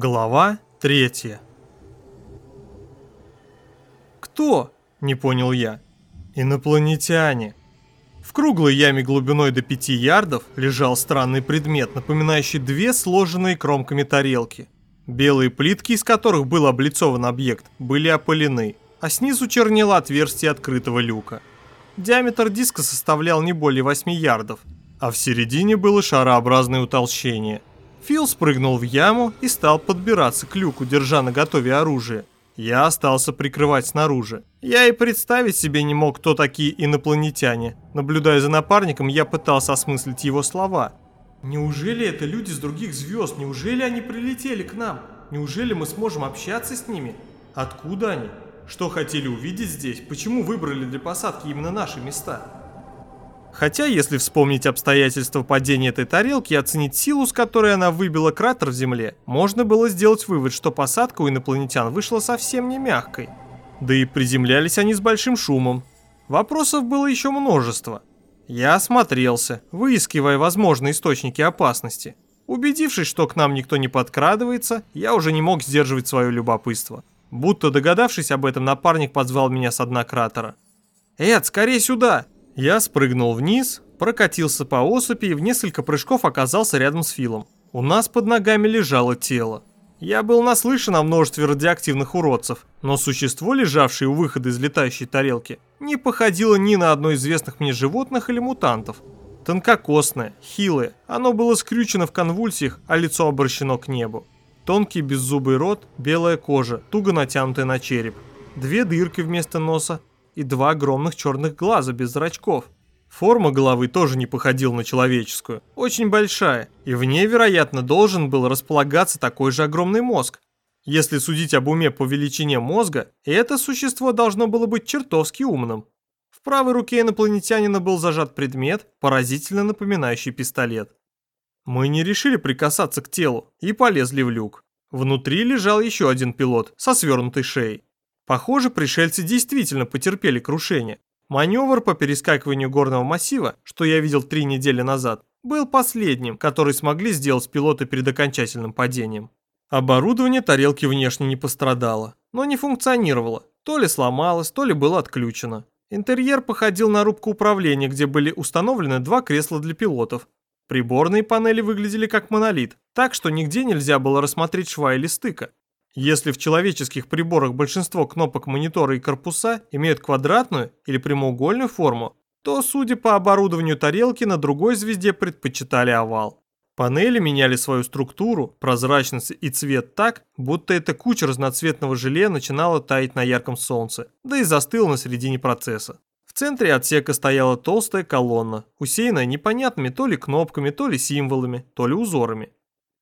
Глава третья. «Кто?» – не понял я. «Инопланетяне». В круглой яме глубиной до пяти ярдов лежал странный предмет, напоминающий две сложенные кромками тарелки. Белые плитки, из которых был облицован объект, были опылены, а снизу чернело отверстие открытого люка. Диаметр диска составлял не более 8 ярдов, а в середине было шарообразное утолщение. Фил спрыгнул в яму и стал подбираться к люку, держа на готове оружие. Я остался прикрывать снаружи. Я и представить себе не мог, кто такие инопланетяне. Наблюдая за напарником, я пытался осмыслить его слова. Неужели это люди с других звезд? Неужели они прилетели к нам? Неужели мы сможем общаться с ними? Откуда они? Что хотели увидеть здесь? Почему выбрали для посадки именно наши места? Хотя, если вспомнить обстоятельства падения этой тарелки и оценить силу, с которой она выбила кратер в земле, можно было сделать вывод, что посадка у инопланетян вышла совсем не мягкой. Да и приземлялись они с большим шумом. Вопросов было еще множество. Я осмотрелся, выискивая возможные источники опасности. Убедившись, что к нам никто не подкрадывается, я уже не мог сдерживать свое любопытство. Будто догадавшись об этом, напарник позвал меня с дна кратера. «Эд, скорее сюда!» Я спрыгнул вниз, прокатился по осыпи и в несколько прыжков оказался рядом с Филом. У нас под ногами лежало тело. Я был наслышан о множестве радиоактивных уродцев, но существо, лежавшее у выхода из летающей тарелки, не походило ни на одно из известных мне животных или мутантов. Тонкокосное, хилое, оно было скрючено в конвульсиях, а лицо обращено к небу. Тонкий беззубый рот, белая кожа, туго натянутая на череп. Две дырки вместо носа, и два огромных черных глаза без зрачков. Форма головы тоже не походила на человеческую, очень большая, и в ней, вероятно, должен был располагаться такой же огромный мозг. Если судить об уме по величине мозга, это существо должно было быть чертовски умным. В правой руке инопланетянина был зажат предмет, поразительно напоминающий пистолет. Мы не решили прикасаться к телу и полезли в люк. Внутри лежал еще один пилот со свернутой шеей. Похоже, пришельцы действительно потерпели крушение. Маневр по перескакиванию горного массива, что я видел три недели назад, был последним, который смогли сделать пилоты перед окончательным падением. Оборудование тарелки внешне не пострадало, но не функционировало. То ли сломалось, то ли было отключено. Интерьер походил на рубку управления, где были установлены два кресла для пилотов. Приборные панели выглядели как монолит, так что нигде нельзя было рассмотреть шва или стыка. Если в человеческих приборах большинство кнопок монитора и корпуса имеют квадратную или прямоугольную форму, то, судя по оборудованию тарелки, на другой звезде предпочитали овал. Панели меняли свою структуру, прозрачность и цвет так, будто эта куча разноцветного желе начинала таять на ярком солнце, да и застыла на середине процесса. В центре отсека стояла толстая колонна, усеянная непонятными то ли кнопками, то ли символами, то ли узорами.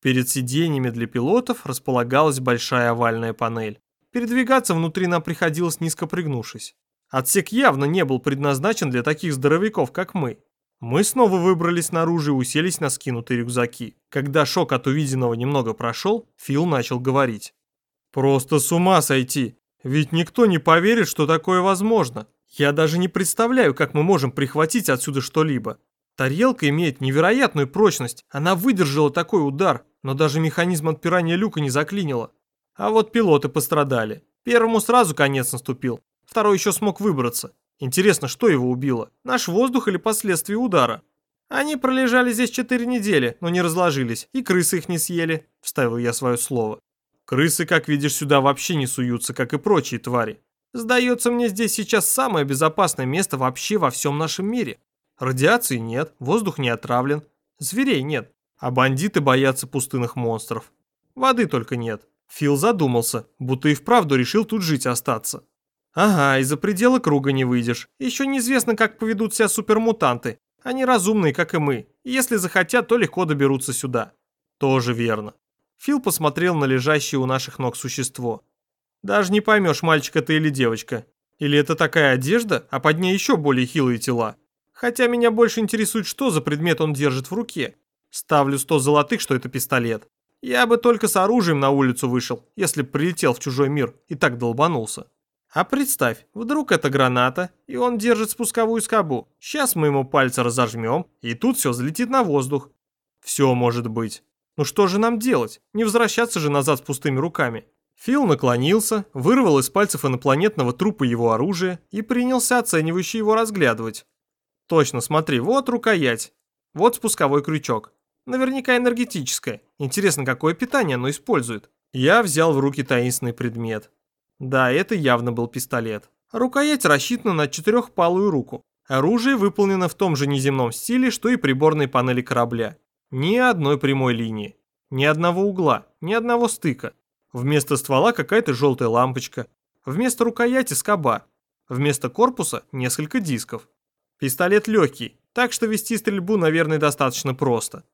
Перед сиденьями для пилотов располагалась большая овальная панель. Передвигаться внутри нам приходилось низко пригнувшись. Отсек явно не был предназначен для таких здоровяков, как мы. Мы снова выбрались наружу и уселись на скинутые рюкзаки. Когда шок от увиденного немного прошел, Фил начал говорить. «Просто с ума сойти! Ведь никто не поверит, что такое возможно. Я даже не представляю, как мы можем прихватить отсюда что-либо. Тарелка имеет невероятную прочность, она выдержала такой удар, но даже механизм отпирания люка не заклинило. А вот пилоты пострадали. Первому сразу конец наступил, второй еще смог выбраться. Интересно, что его убило? Наш воздух или последствия удара? Они пролежали здесь четыре недели, но не разложились, и крысы их не съели, вставил я свое слово. Крысы, как видишь, сюда вообще не суются, как и прочие твари. Сдается мне здесь сейчас самое безопасное место вообще во всем нашем мире. Радиации нет, воздух не отравлен, зверей нет, а бандиты боятся пустынных монстров. Воды только нет. Фил задумался, будто и вправду решил тут жить остаться. Ага, из-за предела круга не выйдешь. Еще неизвестно, как поведут себя супермутанты. Они разумные, как и мы. Если захотят, то легко доберутся сюда. Тоже верно. Фил посмотрел на лежащее у наших ног существо. Даже не поймешь, мальчик это или девочка. Или это такая одежда, а под ней еще более хилые тела. Хотя меня больше интересует, что за предмет он держит в руке. Ставлю 100 золотых, что это пистолет. Я бы только с оружием на улицу вышел, если б прилетел в чужой мир и так долбанулся. А представь, вдруг это граната, и он держит спусковую скобу. Сейчас мы ему пальцы разожмем, и тут все взлетит на воздух. Все может быть. Ну что же нам делать? Не возвращаться же назад с пустыми руками. Фил наклонился, вырвал из пальцев инопланетного трупа его оружие и принялся оценивающе его разглядывать. Точно, смотри, вот рукоять, вот спусковой крючок. Наверняка энергетическое. Интересно, какое питание оно использует. Я взял в руки таинственный предмет. Да, это явно был пистолет. Рукоять рассчитана на четырехпалую руку. Оружие выполнено в том же неземном стиле, что и приборные панели корабля. Ни одной прямой линии, ни одного угла, ни одного стыка. Вместо ствола какая-то желтая лампочка. Вместо рукояти скоба. Вместо корпуса несколько дисков. Пистолет легкий, так что вести стрельбу, наверное, достаточно просто.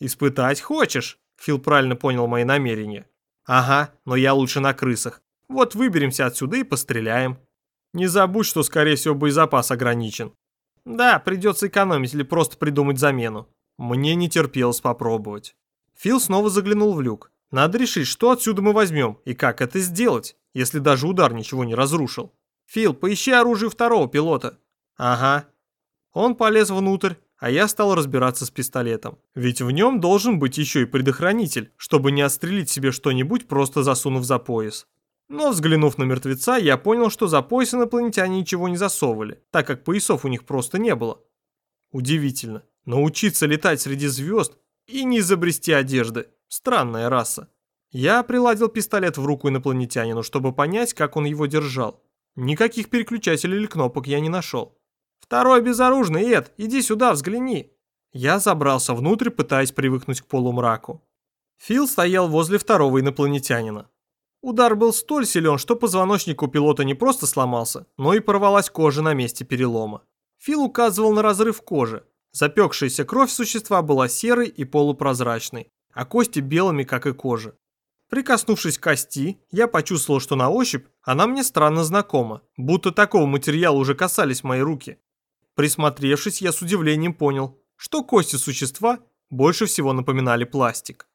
«Испытать хочешь?» Фил правильно понял мои намерения. «Ага, но я лучше на крысах. Вот выберемся отсюда и постреляем. Не забудь, что, скорее всего, боезапас ограничен. Да, придется экономить или просто придумать замену. Мне не терпелось попробовать». Фил снова заглянул в люк. Надо решить, что отсюда мы возьмем и как это сделать, если даже удар ничего не разрушил. Фил, поищи оружие второго пилота. Ага. Он полез внутрь, а я стал разбираться с пистолетом. Ведь в нем должен быть еще и предохранитель, чтобы не отстрелить себе что-нибудь, просто засунув за пояс. Но взглянув на мертвеца, я понял, что за пояс инопланетяне ничего не засовывали, так как поясов у них просто не было. Удивительно. Научиться летать среди звезд и не изобрести одежды. Странная раса. Я приладил пистолет в руку инопланетянину, чтобы понять, как он его держал. Никаких переключателей или кнопок я не нашел. «Второй безоружный, Эд, иди сюда, взгляни!» Я забрался внутрь, пытаясь привыкнуть к полумраку. Фил стоял возле второго инопланетянина. Удар был столь силен, что позвоночник у пилота не просто сломался, но и порвалась кожа на месте перелома. Фил указывал на разрыв кожи. Запекшаяся кровь существа была серой и полупрозрачной, а кости белыми, как и кожа. Прикоснувшись к кости, я почувствовал, что на ощупь она мне странно знакома, будто такого материала уже касались мои руки. Присмотревшись, я с удивлением понял, что кости существа больше всего напоминали пластик.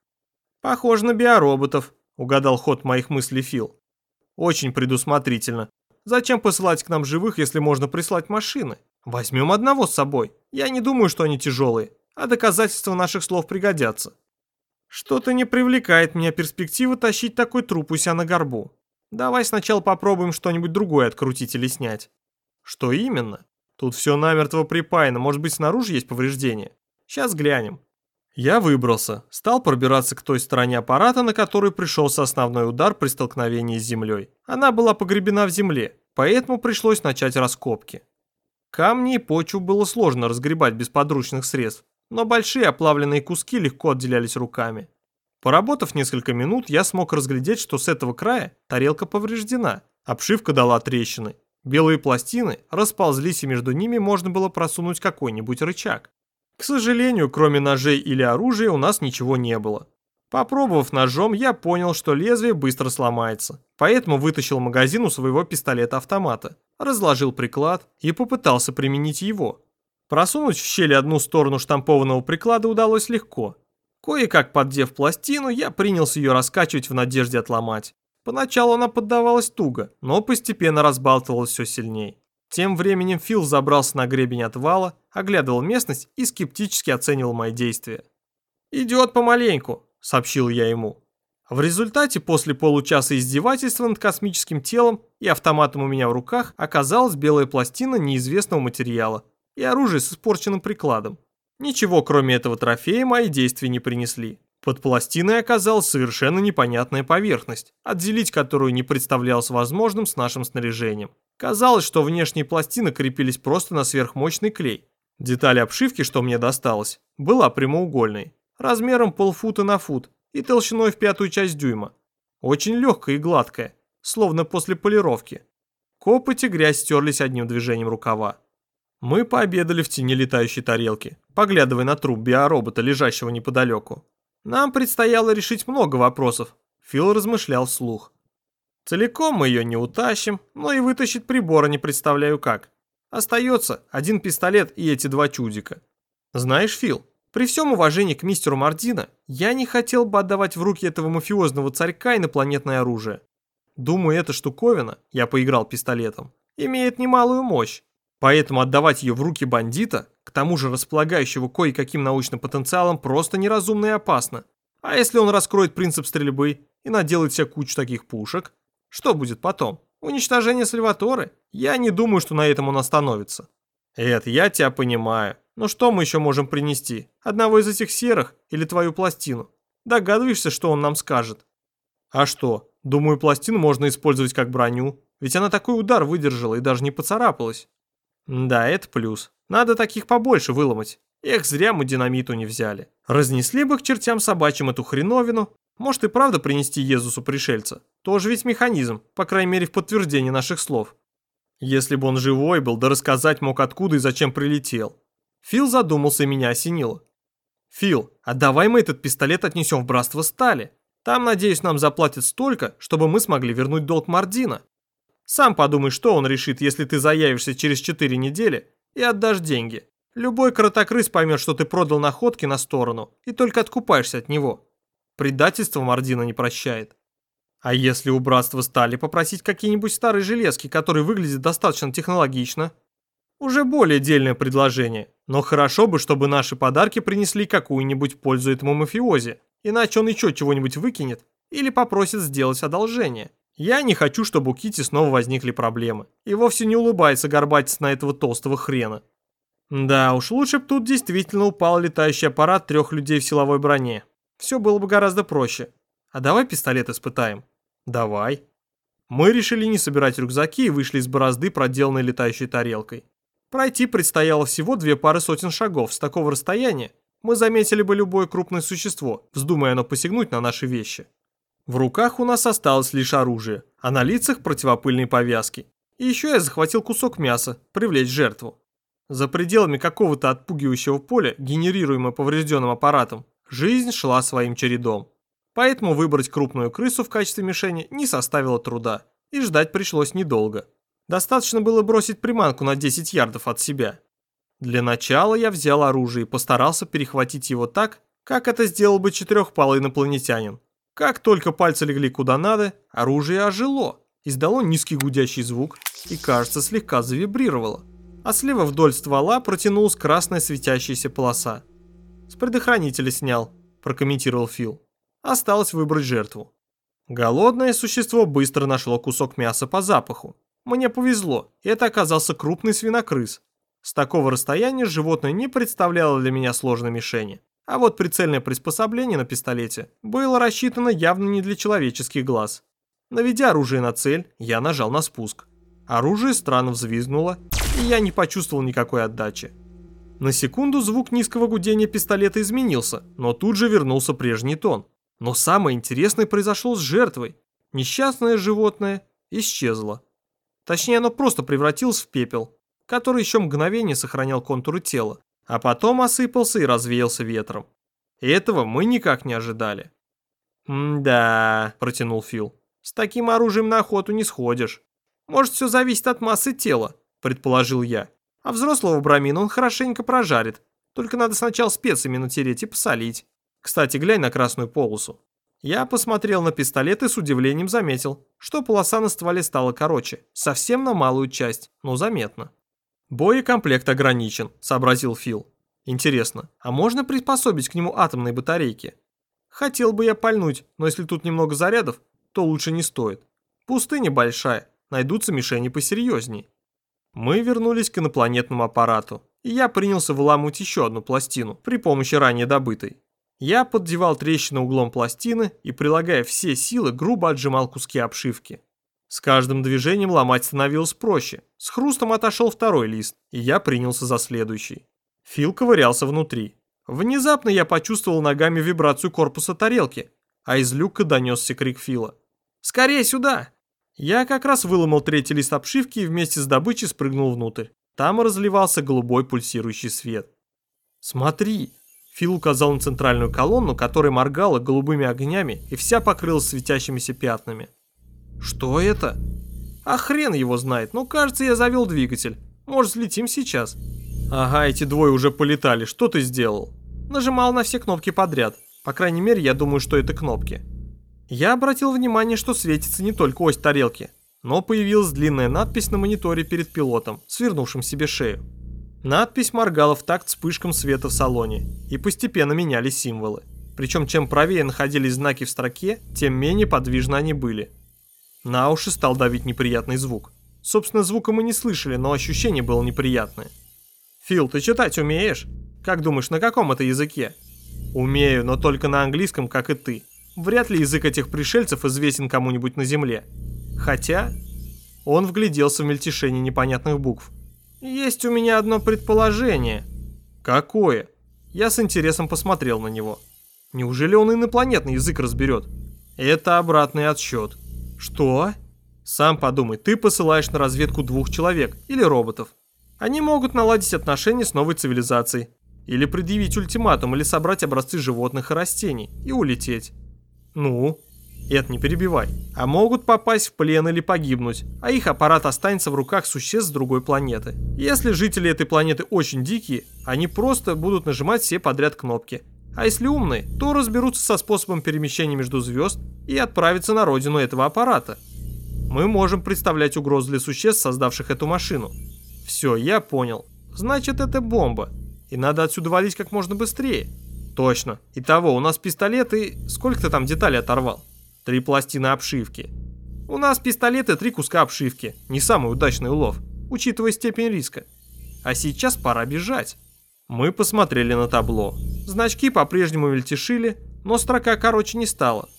«Похоже на биороботов», — угадал ход моих мыслей Фил. «Очень предусмотрительно. Зачем посылать к нам живых, если можно прислать машины? Возьмем одного с собой. Я не думаю, что они тяжелые, а доказательства наших слов пригодятся». Что-то не привлекает меня перспектива тащить такой труп у себя на горбу. Давай сначала попробуем что-нибудь другое открутить или снять. Что именно? Тут все намертво припаяно, может быть снаружи есть повреждения? Сейчас глянем. Я выбрался, стал пробираться к той стороне аппарата, на который пришелся основной удар при столкновении с землей. Она была погребена в земле, поэтому пришлось начать раскопки. Камни и почву было сложно разгребать без подручных средств, но большие оплавленные куски легко отделялись руками. Поработав несколько минут, я смог разглядеть, что с этого края тарелка повреждена, обшивка дала трещины. Белые пластины расползлись, и между ними можно было просунуть какой-нибудь рычаг. К сожалению, кроме ножей или оружия у нас ничего не было. Попробовав ножом, я понял, что лезвие быстро сломается, поэтому вытащил магазин у своего пистолета-автомата, разложил приклад и попытался применить его. Просунуть в щель одну сторону штампованного приклада удалось легко. Кое-как поддев пластину, я принялся ее раскачивать в надежде отломать. Поначалу она поддавалась туго, но постепенно разбалтывалась все сильнее. Тем временем Фил забрался на гребень отвала, оглядывал местность и скептически оценивал мои действия. «Идет помаленьку», — сообщил я ему. В результате, после получаса издевательства над космическим телом и автоматом у меня в руках, оказалась белая пластина неизвестного материала, и оружие с испорченным прикладом. Ничего, кроме этого трофея, мои действия не принесли. Под пластиной оказалась совершенно непонятная поверхность, отделить которую не представлялось возможным с нашим снаряжением. Казалось, что внешние пластины крепились просто на сверхмощный клей. Деталь обшивки, что мне досталось, была прямоугольной, размером полфута на фут и толщиной в пятую часть дюйма. Очень легкая и гладкая, словно после полировки. Копоть и грязь стерлись одним движением рукава. Мы пообедали в тени летающей тарелки, поглядывая на труп биоробота, лежащего неподалеку. Нам предстояло решить много вопросов. Фил размышлял вслух. Целиком мы ее не утащим, но и вытащить прибора не представляю как. Остается один пистолет и эти два чудика. Знаешь, Фил, при всем уважении к мистеру Мардина, я не хотел бы отдавать в руки этого мафиозного царька инопланетное оружие. Думаю, эта штуковина, я поиграл пистолетом, имеет немалую мощь. Поэтому отдавать ее в руки бандита, к тому же располагающего кое-каким научным потенциалом, просто неразумно и опасно. А если он раскроет принцип стрельбы и наделает себе кучу таких пушек? Что будет потом? Уничтожение Сальваторы? Я не думаю, что на этом он остановится. Эд, я тебя понимаю. Но что мы еще можем принести? Одного из этих серых или твою пластину? Догадываешься, что он нам скажет? А что? Думаю, пластину можно использовать как броню. Ведь она такой удар выдержала и даже не поцарапалась. Да, это плюс. Надо таких побольше выломать. Эх, зря мы динамиту не взяли. Разнесли бы к чертям собачьим эту хреновину. Может и правда принести Езусу пришельца. Тоже ведь механизм, по крайней мере в подтверждение наших слов. Если бы он живой был, да рассказать мог откуда и зачем прилетел. Фил задумался и меня осенило. «Фил, а давай мы этот пистолет отнесем в Братство Стали. Там, надеюсь, нам заплатят столько, чтобы мы смогли вернуть долг Мардина. Сам подумай, что он решит, если ты заявишься через 4 недели и отдашь деньги. Любой коротокрыс поймет, что ты продал находки на сторону и только откупаешься от него. Предательство Мардина не прощает. А если у братства стали попросить какие-нибудь старые железки, которые выглядят достаточно технологично? Уже более дельное предложение, но хорошо бы, чтобы наши подарки принесли какую-нибудь пользу этому мафиози, иначе он еще чего-нибудь выкинет или попросит сделать одолжение. Я не хочу, чтобы у Кити снова возникли проблемы, и вовсе не улыбается горбатец на этого толстого хрена. Да уж, лучше бы тут действительно упал летающий аппарат трех людей в силовой броне. Все было бы гораздо проще. А давай пистолет испытаем. Давай. Мы решили не собирать рюкзаки и вышли из борозды, проделанной летающей тарелкой. Пройти предстояло всего две пары сотен шагов. С такого расстояния мы заметили бы любое крупное существо, вздумая оно посягнуть на наши вещи. В руках у нас осталось лишь оружие, а на лицах противопыльные повязки. И еще я захватил кусок мяса, привлечь жертву. За пределами какого-то отпугивающего поля, генерируемого поврежденным аппаратом, жизнь шла своим чередом. Поэтому выбрать крупную крысу в качестве мишени не составило труда, и ждать пришлось недолго. Достаточно было бросить приманку на 10 ярдов от себя. Для начала я взял оружие и постарался перехватить его так, как это сделал бы четырехпалый инопланетянин. Как только пальцы легли куда надо, оружие ожило, издало низкий гудящий звук и, кажется, слегка завибрировало а слева вдоль ствола протянулась красная светящаяся полоса. «С предохранителя снял», – прокомментировал Фил. «Осталось выбрать жертву». Голодное существо быстро нашло кусок мяса по запаху. Мне повезло, это оказался крупный свинокрыс. С такого расстояния животное не представляло для меня сложной мишени. А вот прицельное приспособление на пистолете было рассчитано явно не для человеческих глаз. Наведя оружие на цель, я нажал на спуск. Оружие странно взвизгнуло, и я не почувствовал никакой отдачи. На секунду звук низкого гудения пистолета изменился, но тут же вернулся прежний тон. Но самое интересное произошло с жертвой. Несчастное животное исчезло. Точнее, оно просто превратилось в пепел, который еще мгновение сохранял контуры тела, а потом осыпался и развеялся ветром. И этого мы никак не ожидали. «М-да», – протянул Фил, – «с таким оружием на охоту не сходишь. Может, все зависит от массы тела предположил я. А взрослого брамина он хорошенько прожарит. Только надо сначала специями натереть и посолить. Кстати, глянь на красную полосу. Я посмотрел на пистолет и с удивлением заметил, что полоса на стволе стала короче, совсем на малую часть, но заметно. «Боекомплект ограничен», — сообразил Фил. «Интересно, а можно приспособить к нему атомные батарейки?» «Хотел бы я пальнуть, но если тут немного зарядов, то лучше не стоит. Пустыня большая, найдутся мишени посерьезней». Мы вернулись к инопланетному аппарату, и я принялся выламывать еще одну пластину при помощи ранее добытой. Я поддевал трещины углом пластины и, прилагая все силы, грубо отжимал куски обшивки. С каждым движением ломать становилось проще. С хрустом отошел второй лист, и я принялся за следующий. Фил ковырялся внутри. Внезапно я почувствовал ногами вибрацию корпуса тарелки, а из люка донесся крик Фила. «Скорее сюда!» Я как раз выломал третий лист обшивки и вместе с добычей спрыгнул внутрь. Там разливался голубой пульсирующий свет. «Смотри!» Фил указал на центральную колонну, которая моргала голубыми огнями и вся покрылась светящимися пятнами. «Что это?» «А хрен его знает, но кажется я завел двигатель. Может взлетим сейчас?» «Ага, эти двое уже полетали, что ты сделал?» Нажимал на все кнопки подряд. По крайней мере, я думаю, что это кнопки. Я обратил внимание, что светится не только ось тарелки, но появилась длинная надпись на мониторе перед пилотом, свернувшим себе шею. Надпись моргала в такт вспышкам света в салоне, и постепенно менялись символы. Причем чем правее находились знаки в строке, тем менее подвижно они были. На уши стал давить неприятный звук. Собственно, звука мы не слышали, но ощущение было неприятное. «Фил, ты читать умеешь? Как думаешь, на каком это языке?» «Умею, но только на английском, как и ты. Вряд ли язык этих пришельцев известен кому-нибудь на Земле. Хотя...» Он вгляделся в мельтешение непонятных букв. «Есть у меня одно предположение». «Какое?» Я с интересом посмотрел на него. «Неужели он инопланетный язык разберет?» «Это обратный отсчет». «Что?» «Сам подумай, ты посылаешь на разведку двух человек или роботов. Они могут наладить отношения с новой цивилизацией. Или предъявить ультиматум, или собрать образцы животных и растений и улететь. Ну, это не перебивай. А могут попасть в плен или погибнуть, а их аппарат останется в руках существ с другой планеты. Если жители этой планеты очень дикие, они просто будут нажимать все подряд кнопки. А если умные, то разберутся со способом перемещения между звезд и отправятся на родину этого аппарата. Мы можем представлять угрозу для существ, создавших эту машину. Все, я понял. Значит, это бомба. И надо отсюда валить как можно быстрее. Точно. Итого, у нас пистолет и... Сколько ты там деталей оторвал? Три пластины обшивки. У нас пистолет и три куска обшивки. Не самый удачный улов, учитывая степень риска. А сейчас пора бежать. Мы посмотрели на табло. Значки по-прежнему мельтешили, но строка короче не стала.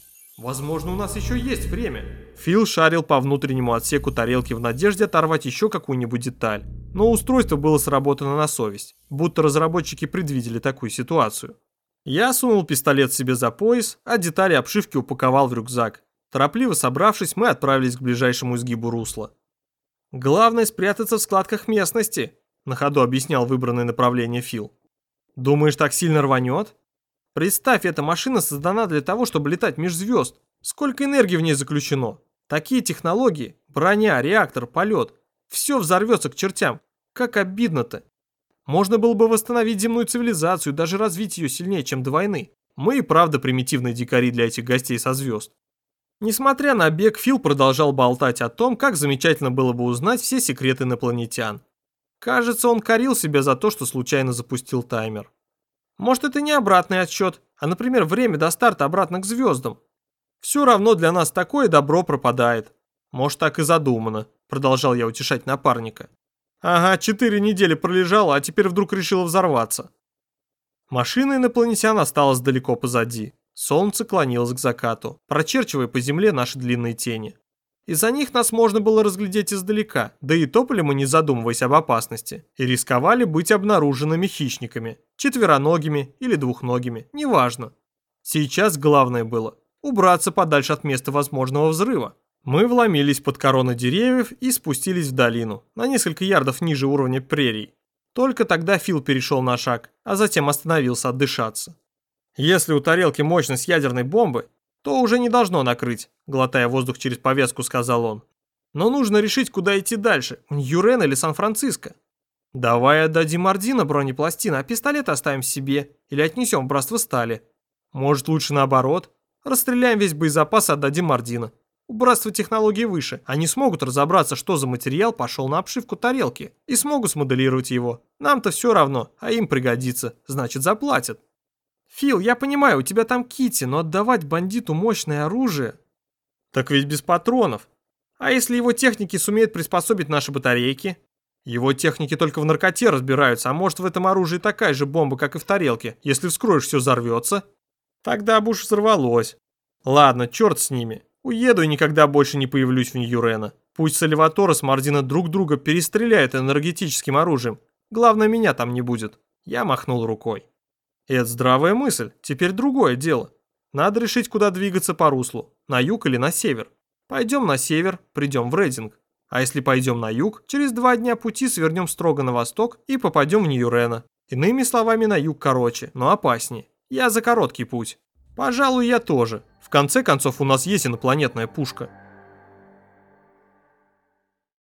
Возможно, у нас еще есть время. Фил шарил по внутреннему отсеку тарелки в надежде оторвать еще какую-нибудь деталь. Но устройство было сработано на совесть, будто разработчики предвидели такую ситуацию. Я сунул пистолет себе за пояс, а детали обшивки упаковал в рюкзак. Торопливо собравшись, мы отправились к ближайшему изгибу русла. «Главное спрятаться в складках местности», — на ходу объяснял выбранное направление Фил. «Думаешь, так сильно рванет?» Представь, эта машина создана для того, чтобы летать меж звезд. Сколько энергии в ней заключено? Такие технологии, броня, реактор, полет. Все взорвется к чертям. Как обидно-то. Можно было бы восстановить земную цивилизацию, даже развить ее сильнее, чем до войны. Мы и правда примитивные дикари для этих гостей со звезд. Несмотря на бег, Фил продолжал болтать о том, как замечательно было бы узнать все секреты инопланетян. Кажется, он корил себя за то, что случайно запустил таймер. Может, это не обратный отсчет, а, например, время до старта обратно к звездам. Все равно для нас такое добро пропадает. Может, так и задумано, продолжал я утешать напарника. Ага, четыре недели пролежала, а теперь вдруг решила взорваться. Машина инопланетян осталась далеко позади. Солнце клонилось к закату, прочерчивая по земле наши длинные тени. Из-за них нас можно было разглядеть издалека, да и топали мы не задумываясь об опасности, и рисковали быть обнаруженными хищниками, четвероногими или двухногими, неважно. Сейчас главное было убраться подальше от места возможного взрыва. Мы вломились под короны деревьев и спустились в долину, на несколько ярдов ниже уровня прерий. Только тогда Фил перешел на шаг, а затем остановился отдышаться. Если у тарелки мощность ядерной бомбы, то уже не должно накрыть, глотая воздух через повязку, сказал он. Но нужно решить, куда идти дальше, Ньюрен или Сан-Франциско. Давай отдадим Ордина бронепластины, а пистолет оставим себе или отнесем в братство стали. Может лучше наоборот? Расстреляем весь боезапас и отдадим Ордина. У братства технологии выше, они смогут разобраться, что за материал пошел на обшивку тарелки, и смогут смоделировать его. Нам-то все равно, а им пригодится, значит заплатят. «Фил, я понимаю, у тебя там Кити, но отдавать бандиту мощное оружие...» «Так ведь без патронов. А если его техники сумеют приспособить наши батарейки?» «Его техники только в наркоте разбираются, а может в этом оружии такая же бомба, как и в тарелке. Если вскроешь, все взорвется?» «Тогда бы уж взорвалось. Ладно, черт с ними. Уеду и никогда больше не появлюсь в Ньюрена. Пусть Сальватора с Мардина друг друга перестреляют энергетическим оружием. Главное, меня там не будет». Я махнул рукой. Это здравая мысль, теперь другое дело. Надо решить, куда двигаться по руслу, на юг или на север. Пойдем на север, придем в Рейдинг. А если пойдем на юг, через два дня пути свернем строго на восток и попадем в Нью-Рена. Иными словами, на юг короче, но опаснее. Я за короткий путь. Пожалуй, я тоже. В конце концов, у нас есть инопланетная пушка.